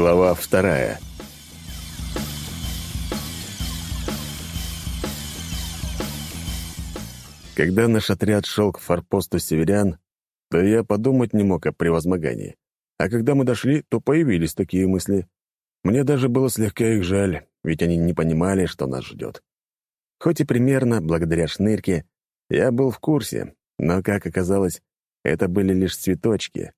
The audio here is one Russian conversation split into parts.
Глава вторая. Когда наш отряд шел к форпосту северян, то я подумать не мог о превозмогании. А когда мы дошли, то появились такие мысли. Мне даже было слегка их жаль, ведь они не понимали, что нас ждет. Хоть и примерно, благодаря шнырке, я был в курсе, но, как оказалось, это были лишь цветочки.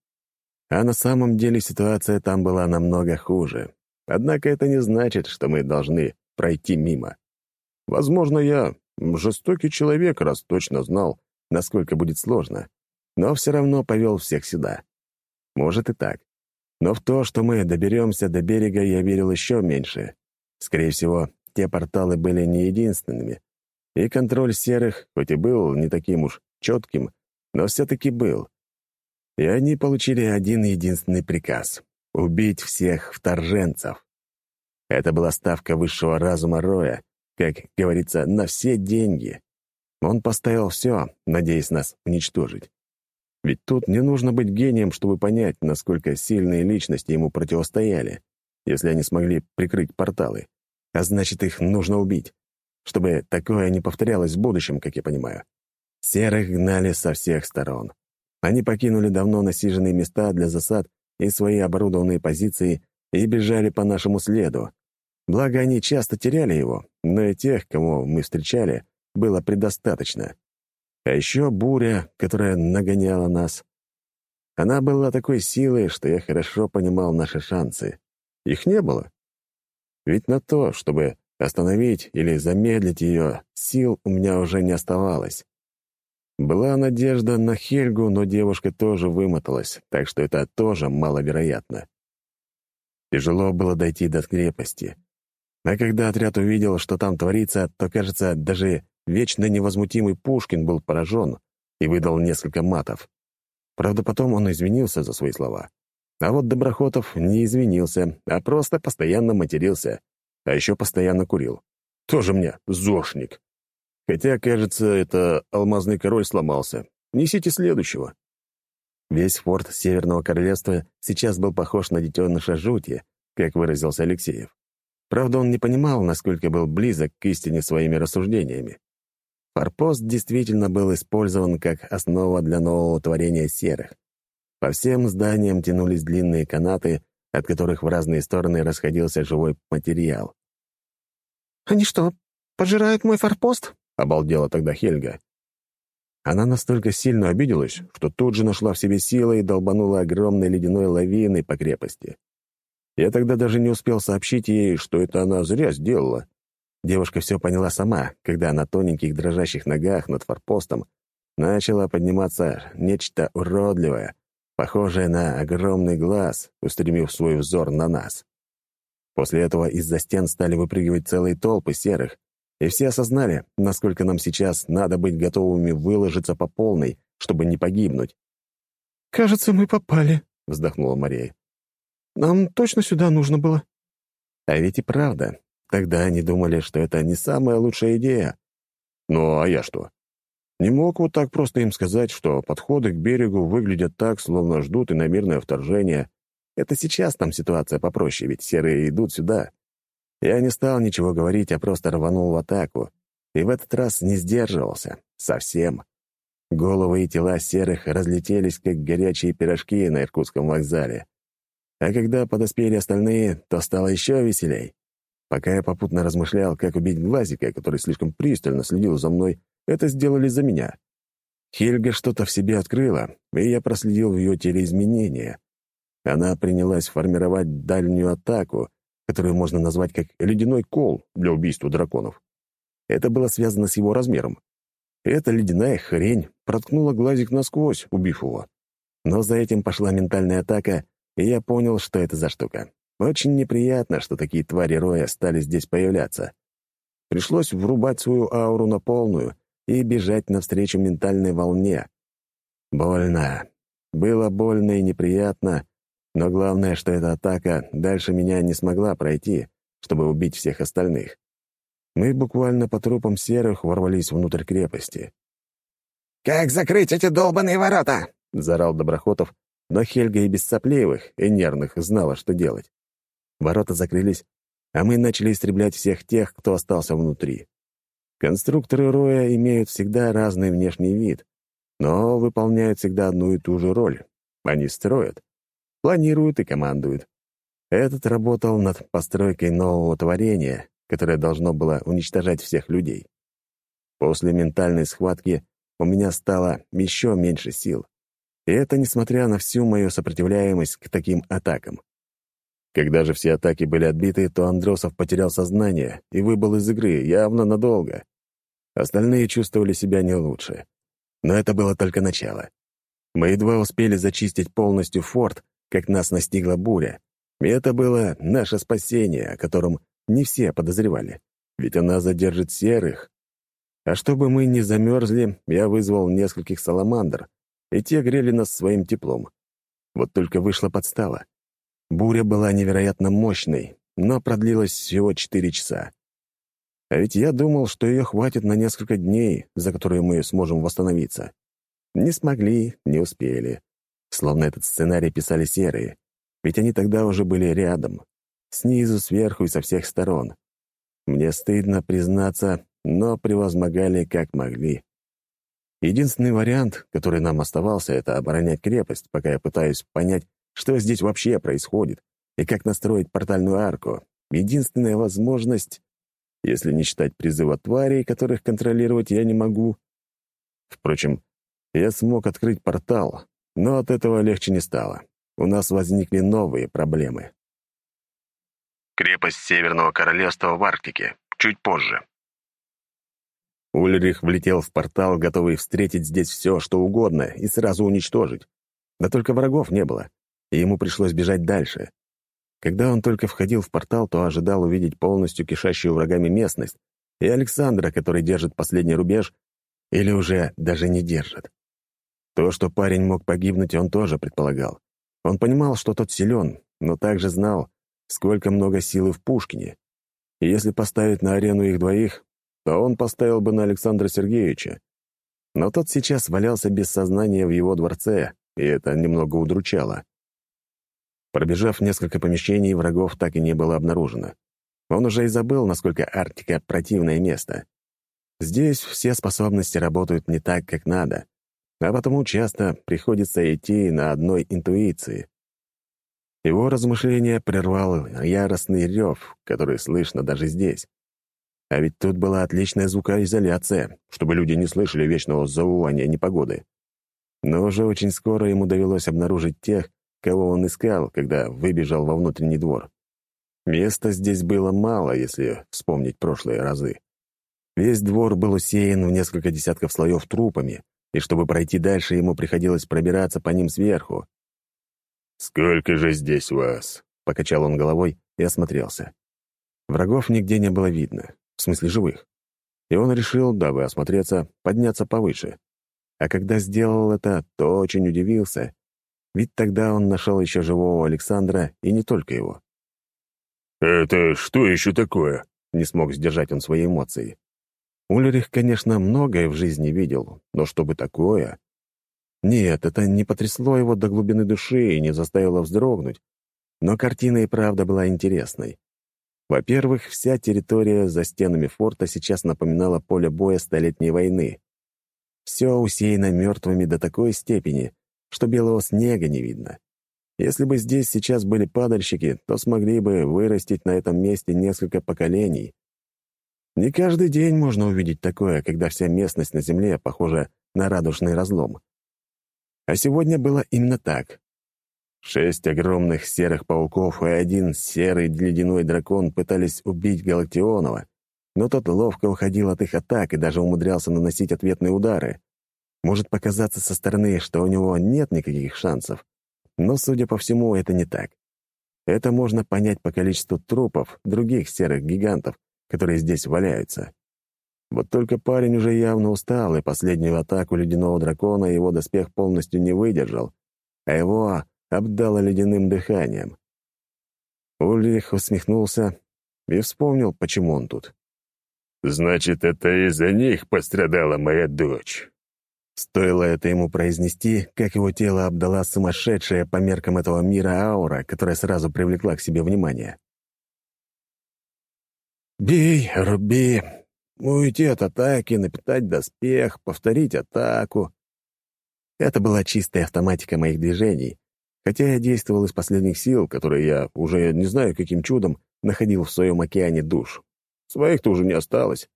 А на самом деле ситуация там была намного хуже. Однако это не значит, что мы должны пройти мимо. Возможно, я жестокий человек, раз точно знал, насколько будет сложно, но все равно повел всех сюда. Может и так. Но в то, что мы доберемся до берега, я верил еще меньше. Скорее всего, те порталы были не единственными. И контроль серых, хоть и был не таким уж четким, но все-таки был. И они получили один единственный приказ — убить всех вторженцев. Это была ставка высшего разума Роя, как говорится, на все деньги. Он поставил все, надеясь нас уничтожить. Ведь тут не нужно быть гением, чтобы понять, насколько сильные личности ему противостояли, если они смогли прикрыть порталы. А значит, их нужно убить, чтобы такое не повторялось в будущем, как я понимаю. Серых гнали со всех сторон. Они покинули давно насиженные места для засад и свои оборудованные позиции и бежали по нашему следу. Благо, они часто теряли его, но и тех, кого мы встречали, было предостаточно. А еще буря, которая нагоняла нас. Она была такой силой, что я хорошо понимал наши шансы. Их не было. Ведь на то, чтобы остановить или замедлить ее, сил у меня уже не оставалось. Была надежда на Хельгу, но девушка тоже вымоталась, так что это тоже маловероятно. Тяжело было дойти до крепости. А когда отряд увидел, что там творится, то, кажется, даже вечно невозмутимый Пушкин был поражен и выдал несколько матов. Правда, потом он извинился за свои слова. А вот Доброхотов не извинился, а просто постоянно матерился, а еще постоянно курил. Тоже мне зошник. Хотя, кажется, это алмазный король сломался. Несите следующего. Весь форт Северного Королевства сейчас был похож на детеныша жути, как выразился Алексеев. Правда, он не понимал, насколько был близок к истине своими рассуждениями. Форпост действительно был использован как основа для нового творения серых. По всем зданиям тянулись длинные канаты, от которых в разные стороны расходился живой материал. «Они что, пожирают мой форпост?» — обалдела тогда Хельга. Она настолько сильно обиделась, что тут же нашла в себе силы и долбанула огромной ледяной лавиной по крепости. Я тогда даже не успел сообщить ей, что это она зря сделала. Девушка все поняла сама, когда на тоненьких дрожащих ногах над форпостом начало подниматься нечто уродливое, похожее на огромный глаз, устремив свой взор на нас. После этого из-за стен стали выпрыгивать целые толпы серых, и все осознали, насколько нам сейчас надо быть готовыми выложиться по полной, чтобы не погибнуть. «Кажется, мы попали», — вздохнула Мария. «Нам точно сюда нужно было». А ведь и правда. Тогда они думали, что это не самая лучшая идея. Ну, а я что? Не мог вот так просто им сказать, что подходы к берегу выглядят так, словно ждут иномерное вторжение. Это сейчас там ситуация попроще, ведь серые идут сюда. Я не стал ничего говорить, а просто рванул в атаку. И в этот раз не сдерживался. Совсем. Головы и тела серых разлетелись, как горячие пирожки на Иркутском вокзале. А когда подоспели остальные, то стало еще веселей. Пока я попутно размышлял, как убить Глазика, который слишком пристально следил за мной, это сделали за меня. Хельга что-то в себе открыла, и я проследил в ее теле изменения. Она принялась формировать дальнюю атаку, которую можно назвать как ледяной кол для убийства драконов. Это было связано с его размером. Эта ледяная хрень проткнула глазик насквозь, убив его. Но за этим пошла ментальная атака, и я понял, что это за штука. Очень неприятно, что такие твари Роя стали здесь появляться. Пришлось врубать свою ауру на полную и бежать навстречу ментальной волне. Больно. Было больно и неприятно, но главное, что эта атака дальше меня не смогла пройти, чтобы убить всех остальных. Мы буквально по трупам серых ворвались внутрь крепости. «Как закрыть эти долбаные ворота?» — заорал Доброхотов, но Хельга и без сопливых, и нервных знала, что делать. ворота закрылись, а мы начали истреблять всех тех, кто остался внутри. Конструкторы роя имеют всегда разный внешний вид, но выполняют всегда одну и ту же роль. Они строят, планируют и командуют. Этот работал над постройкой нового творения, которое должно было уничтожать всех людей. После ментальной схватки у меня стало еще меньше сил. И это несмотря на всю мою сопротивляемость к таким атакам. Когда же все атаки были отбиты, то Андросов потерял сознание и выбыл из игры, явно надолго. Остальные чувствовали себя не лучше. Но это было только начало. Мы едва успели зачистить полностью форт, как нас настигла буря. И это было наше спасение, о котором не все подозревали. Ведь она задержит серых. А чтобы мы не замерзли, я вызвал нескольких саламандр, и те грели нас своим теплом. Вот только вышла подстава. Буря была невероятно мощной, но продлилась всего четыре часа. А ведь я думал, что ее хватит на несколько дней, за которые мы сможем восстановиться. Не смогли, не успели. Словно этот сценарий писали серые. Ведь они тогда уже были рядом. Снизу, сверху и со всех сторон. Мне стыдно признаться, но превозмогали как могли. Единственный вариант, который нам оставался, это оборонять крепость, пока я пытаюсь понять, что здесь вообще происходит и как настроить портальную арку. Единственная возможность если не считать призыва тварей, которых контролировать я не могу. Впрочем, я смог открыть портал, но от этого легче не стало. У нас возникли новые проблемы. Крепость Северного Королевства в Арктике. Чуть позже. Ульрих влетел в портал, готовый встретить здесь все, что угодно, и сразу уничтожить. Да только врагов не было, и ему пришлось бежать дальше. Когда он только входил в портал, то ожидал увидеть полностью кишащую врагами местность и Александра, который держит последний рубеж, или уже даже не держит. То, что парень мог погибнуть, он тоже предполагал. Он понимал, что тот силен, но также знал, сколько много силы в Пушкине. И если поставить на арену их двоих, то он поставил бы на Александра Сергеевича. Но тот сейчас валялся без сознания в его дворце, и это немного удручало. Пробежав несколько помещений, врагов так и не было обнаружено. Он уже и забыл, насколько Арктика — противное место. Здесь все способности работают не так, как надо, а потому часто приходится идти на одной интуиции. Его размышления прервал яростный рев, который слышно даже здесь. А ведь тут была отличная звукоизоляция, чтобы люди не слышали вечного завывания непогоды. Но уже очень скоро ему довелось обнаружить тех, кого он искал, когда выбежал во внутренний двор. Места здесь было мало, если вспомнить прошлые разы. Весь двор был усеян в несколько десятков слоев трупами, и чтобы пройти дальше, ему приходилось пробираться по ним сверху. «Сколько же здесь вас?» — покачал он головой и осмотрелся. Врагов нигде не было видно, в смысле живых. И он решил, дабы осмотреться, подняться повыше. А когда сделал это, то очень удивился, ведь тогда он нашел еще живого Александра, и не только его. «Это что еще такое?» — не смог сдержать он свои эмоции. Ульрих, конечно, многое в жизни видел, но чтобы такое... Нет, это не потрясло его до глубины души и не заставило вздрогнуть. Но картина и правда была интересной. Во-первых, вся территория за стенами форта сейчас напоминала поле боя Столетней войны. Все усеяно мертвыми до такой степени, что белого снега не видно. Если бы здесь сейчас были падальщики, то смогли бы вырастить на этом месте несколько поколений. Не каждый день можно увидеть такое, когда вся местность на Земле похожа на радужный разлом. А сегодня было именно так. Шесть огромных серых пауков и один серый ледяной дракон пытались убить Галактионова, но тот ловко уходил от их атак и даже умудрялся наносить ответные удары. Может показаться со стороны, что у него нет никаких шансов, но, судя по всему, это не так. Это можно понять по количеству трупов других серых гигантов, которые здесь валяются. Вот только парень уже явно устал, и последнюю атаку ледяного дракона его доспех полностью не выдержал, а его обдало ледяным дыханием. Ульрих усмехнулся и вспомнил, почему он тут. «Значит, это из-за них пострадала моя дочь. Стоило это ему произнести, как его тело обдала сумасшедшая по меркам этого мира аура, которая сразу привлекла к себе внимание. Бей, руби, уйти от атаки, напитать доспех, повторить атаку. Это была чистая автоматика моих движений, хотя я действовал из последних сил, которые я, уже не знаю каким чудом, находил в своем океане душ. Своих-то уже не осталось.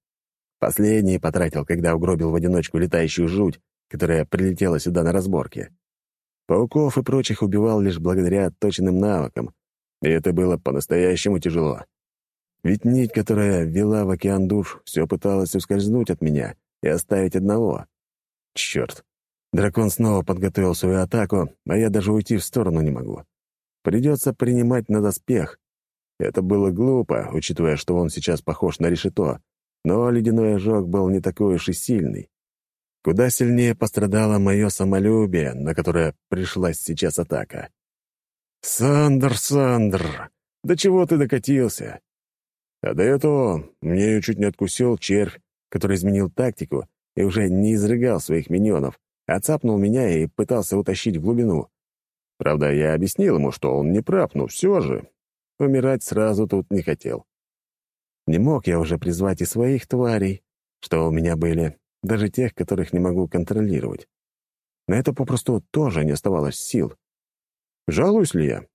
Последние потратил, когда угробил в одиночку летающую жуть, которая прилетела сюда на разборке. Пауков и прочих убивал лишь благодаря отточенным навыкам, и это было по-настоящему тяжело. Ведь нить, которая вела в океан душ, все пыталась ускользнуть от меня и оставить одного. Черт. Дракон снова подготовил свою атаку, а я даже уйти в сторону не могу. Придется принимать на доспех. Это было глупо, учитывая, что он сейчас похож на решето, но ледяной ожог был не такой уж и сильный. Куда сильнее пострадало мое самолюбие, на которое пришлась сейчас атака. «Сандр, Сандр, до чего ты докатился?» А до этого мне ее чуть не откусил червь, который изменил тактику и уже не изрыгал своих миньонов, а цапнул меня и пытался утащить в глубину. Правда, я объяснил ему, что он не прав, но все же. Умирать сразу тут не хотел. Не мог я уже призвать и своих тварей, что у меня были, даже тех, которых не могу контролировать. На это попросту тоже не оставалось сил. Жалуюсь ли я?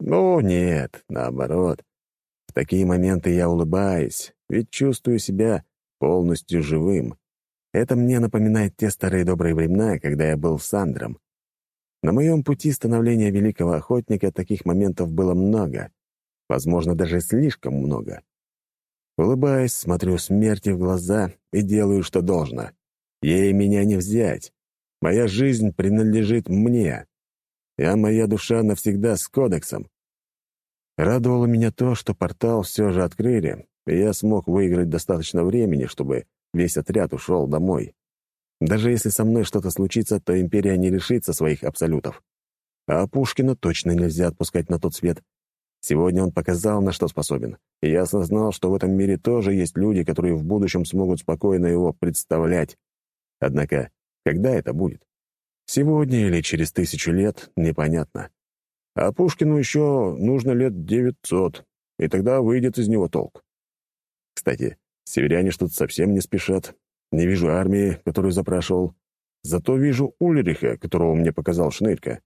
Ну, нет, наоборот. Такие моменты я улыбаюсь, ведь чувствую себя полностью живым. Это мне напоминает те старые добрые времена, когда я был с Андром. На моем пути становления великого охотника таких моментов было много, возможно, даже слишком много. Улыбаясь, смотрю смерти в глаза и делаю, что должно. Ей меня не взять. Моя жизнь принадлежит мне. А моя душа навсегда с кодексом. Радовало меня то, что портал все же открыли, и я смог выиграть достаточно времени, чтобы весь отряд ушел домой. Даже если со мной что-то случится, то Империя не лишится своих абсолютов. А Пушкина точно нельзя отпускать на тот свет. Сегодня он показал, на что способен, и я осознал, что в этом мире тоже есть люди, которые в будущем смогут спокойно его представлять. Однако, когда это будет? Сегодня или через тысячу лет, непонятно. А Пушкину еще нужно лет девятьсот, и тогда выйдет из него толк. Кстати, северяне что-то совсем не спешат. Не вижу армии, которую запрашивал. Зато вижу Ульриха, которого мне показал Шнырька.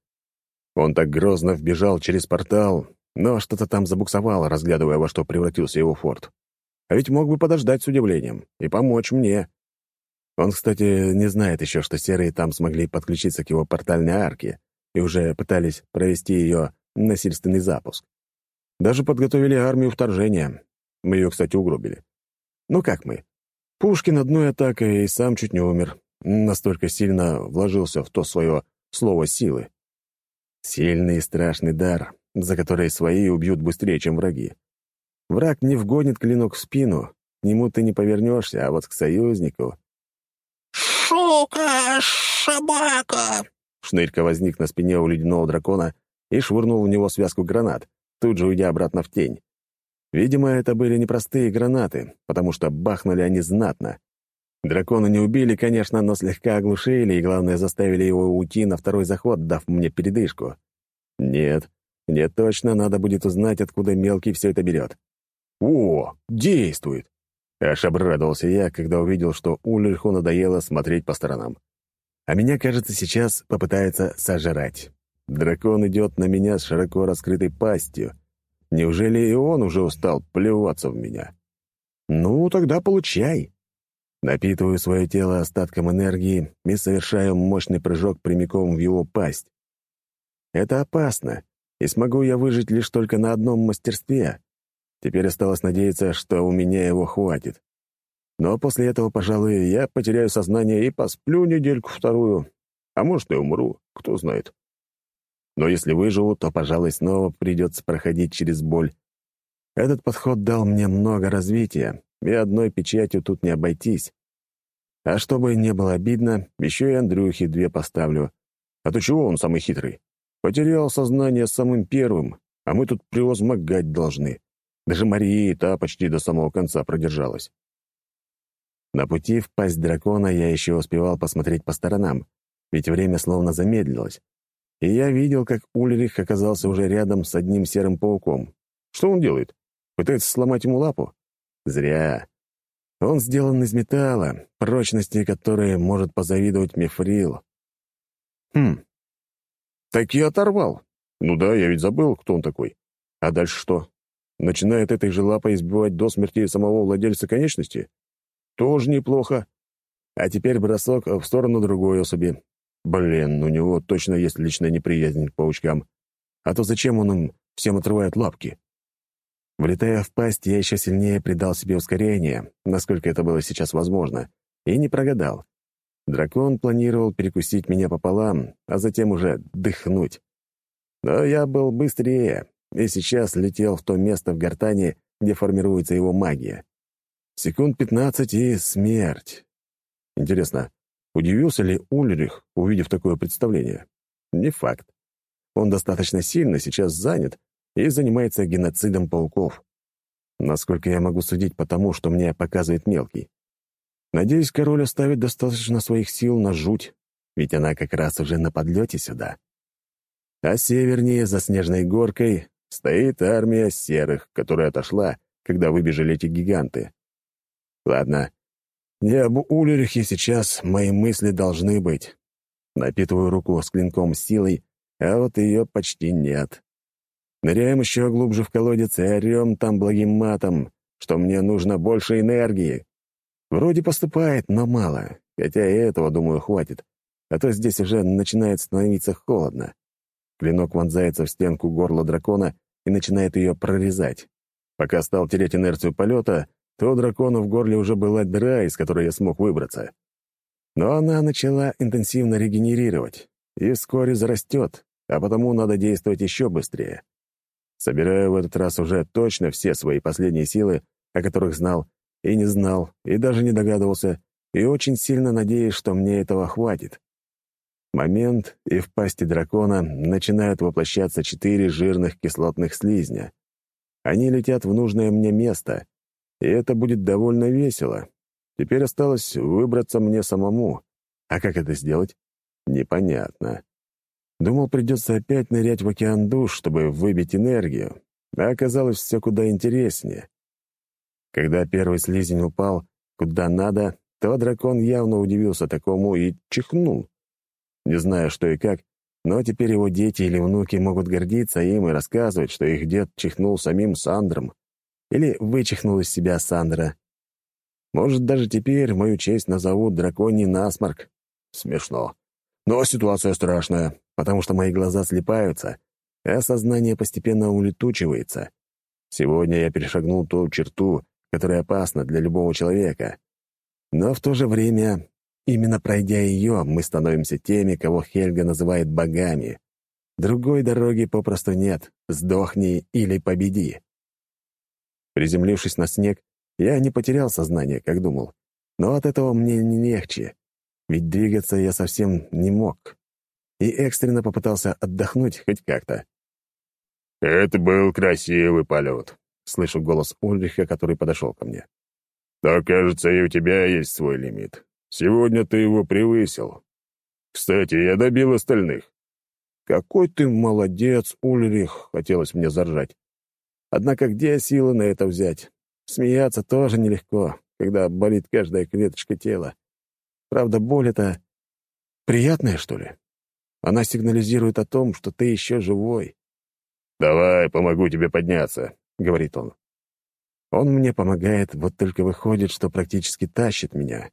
Он так грозно вбежал через портал, но что-то там забуксовало, разглядывая, во что превратился его форт. А ведь мог бы подождать с удивлением и помочь мне. Он, кстати, не знает еще, что серые там смогли подключиться к его портальной арке, и уже пытались провести ее насильственный запуск. Даже подготовили армию вторжения. Мы ее, кстати, угробили. Ну как мы? Пушкин одной атакой и сам чуть не умер. Настолько сильно вложился в то свое слово силы. Сильный и страшный дар, за который свои убьют быстрее, чем враги. Враг не вгонит клинок в спину, к нему ты не повернешься, а вот к союзнику... «Шука! Собака!» Шнырька возник на спине у ледяного дракона и швырнул в него связку гранат, тут же уйдя обратно в тень. Видимо, это были непростые гранаты, потому что бахнули они знатно. Дракона не убили, конечно, но слегка оглушили и, главное, заставили его уйти на второй заход, дав мне передышку. Нет, мне точно надо будет узнать, откуда мелкий все это берет. О, действует! Аж обрадовался я, когда увидел, что Ульриху надоело смотреть по сторонам а меня, кажется, сейчас попытается сожрать. Дракон идет на меня с широко раскрытой пастью. Неужели и он уже устал плеваться в меня? Ну, тогда получай. Напитываю свое тело остатком энергии и совершаю мощный прыжок прямиком в его пасть. Это опасно, и смогу я выжить лишь только на одном мастерстве. Теперь осталось надеяться, что у меня его хватит. Но после этого, пожалуй, я потеряю сознание и посплю недельку-вторую. А может, и умру, кто знает. Но если выживу, то, пожалуй, снова придется проходить через боль. Этот подход дал мне много развития, и одной печатью тут не обойтись. А чтобы не было обидно, еще и Андрюхе две поставлю. А то чего он самый хитрый? Потерял сознание самым первым, а мы тут превозмогать должны. Даже Мария и та почти до самого конца продержалась. На пути в пасть дракона я еще успевал посмотреть по сторонам, ведь время словно замедлилось. И я видел, как Ульрих оказался уже рядом с одним серым пауком. Что он делает? Пытается сломать ему лапу? Зря. Он сделан из металла, прочности которой может позавидовать мифрил. Хм. Так я оторвал. Ну да, я ведь забыл, кто он такой. А дальше что? Начинает этой же лапой избивать до смерти самого владельца конечности? Тоже неплохо. А теперь бросок в сторону другой особи. Блин, у него точно есть личная неприязнь к паучкам. А то зачем он им всем отрывает лапки? Влетая в пасть, я еще сильнее придал себе ускорение, насколько это было сейчас возможно, и не прогадал. Дракон планировал перекусить меня пополам, а затем уже дыхнуть. Но я был быстрее, и сейчас летел в то место в гортане, где формируется его магия. Секунд пятнадцать и смерть. Интересно, удивился ли Ульрих, увидев такое представление? Не факт. Он достаточно сильно сейчас занят и занимается геноцидом пауков. Насколько я могу судить по тому, что мне показывает мелкий. Надеюсь, король оставит достаточно своих сил на жуть, ведь она как раз уже на подлете сюда. А севернее, за снежной горкой, стоит армия серых, которая отошла, когда выбежали эти гиганты. Ладно, не об Улерихе сейчас мои мысли должны быть. Напитываю руку с клинком силой, а вот ее почти нет. Ныряем еще глубже в колодец и орем там благим матом, что мне нужно больше энергии. Вроде поступает, но мало, хотя и этого, думаю, хватит, а то здесь уже начинает становиться холодно. Клинок вонзается в стенку горла дракона и начинает ее прорезать. Пока стал терять инерцию полета, то у дракона в горле уже была дыра, из которой я смог выбраться. Но она начала интенсивно регенерировать и вскоре зарастет, а потому надо действовать еще быстрее. Собираю в этот раз уже точно все свои последние силы, о которых знал и не знал, и даже не догадывался, и очень сильно надеюсь, что мне этого хватит. Момент, и в пасти дракона начинают воплощаться четыре жирных кислотных слизня. Они летят в нужное мне место, и это будет довольно весело. Теперь осталось выбраться мне самому. А как это сделать? Непонятно. Думал, придется опять нырять в океан душ, чтобы выбить энергию, а оказалось все куда интереснее. Когда первый слизень упал куда надо, то дракон явно удивился такому и чихнул. Не знаю, что и как, но теперь его дети или внуки могут гордиться им и рассказывать, что их дед чихнул самим Сандром. Или вычихнул из себя Сандра. Может, даже теперь мою честь назовут драконий насморк. Смешно. Но ситуация страшная, потому что мои глаза слепаются, а сознание постепенно улетучивается. Сегодня я перешагнул ту черту, которая опасна для любого человека. Но в то же время, именно пройдя ее, мы становимся теми, кого Хельга называет богами. Другой дороги попросту нет. Сдохни или победи. Приземлившись на снег, я не потерял сознание, как думал. Но от этого мне не легче, ведь двигаться я совсем не мог. И экстренно попытался отдохнуть хоть как-то. «Это был красивый полет», — слышу голос Ульриха, который подошел ко мне. «Но, кажется, и у тебя есть свой лимит. Сегодня ты его превысил. Кстати, я добил остальных». «Какой ты молодец, Ульрих!» — хотелось мне заржать. Однако где силы на это взять? Смеяться тоже нелегко, когда болит каждая клеточка тела. Правда, боль это приятная, что ли? Она сигнализирует о том, что ты еще живой. «Давай, помогу тебе подняться», — говорит он. Он мне помогает, вот только выходит, что практически тащит меня.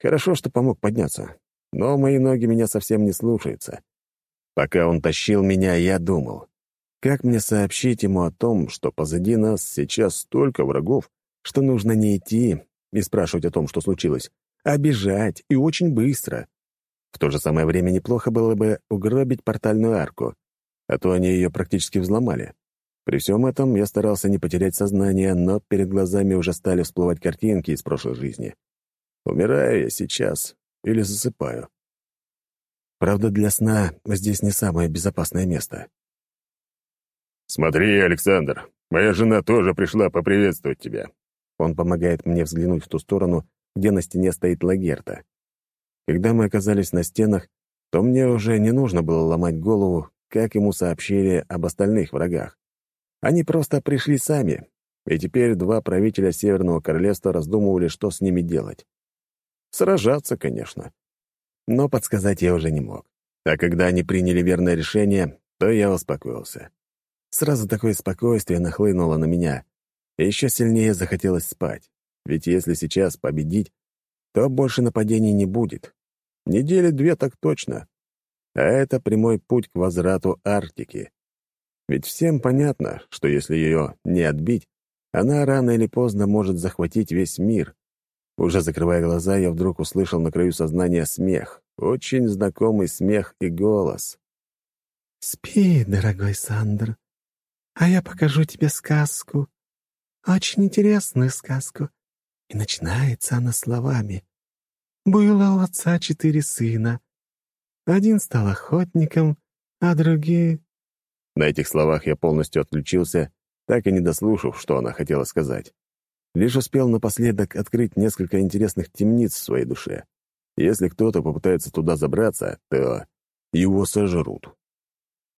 Хорошо, что помог подняться, но мои ноги меня совсем не слушаются. Пока он тащил меня, я думал, как мне сообщить ему о том, что позади нас сейчас столько врагов, что нужно не идти и спрашивать о том, что случилось, а бежать, и очень быстро. В то же самое время неплохо было бы угробить портальную арку, а то они ее практически взломали. При всем этом я старался не потерять сознание, но перед глазами уже стали всплывать картинки из прошлой жизни. Умираю я сейчас или засыпаю. Правда, для сна здесь не самое безопасное место. «Смотри, Александр, моя жена тоже пришла поприветствовать тебя». Он помогает мне взглянуть в ту сторону, где на стене стоит Лагерта. Когда мы оказались на стенах, то мне уже не нужно было ломать голову, как ему сообщили об остальных врагах. Они просто пришли сами. и теперь два правителя Северного Королевства раздумывали, что с ними делать. Сражаться, конечно. Но подсказать я уже не мог. А когда они приняли верное решение, то я успокоился. Сразу такое спокойствие нахлынуло на меня, и еще сильнее захотелось спать. Ведь если сейчас победить, то больше нападений не будет. Недели две так точно. А это прямой путь к возврату Арктики. Ведь всем понятно, что если ее не отбить, она рано или поздно может захватить весь мир. Уже закрывая глаза, я вдруг услышал на краю сознания смех. Очень знакомый смех и голос. «Спи, дорогой Сандр, а я покажу тебе сказку. Очень интересную сказку. И начинается она словами. Было у отца четыре сына. Один стал охотником, а другие... На этих словах я полностью отключился, так и не дослушав, что она хотела сказать. Лишь успел напоследок открыть несколько интересных темниц в своей душе. Если кто-то попытается туда забраться, то его сожрут.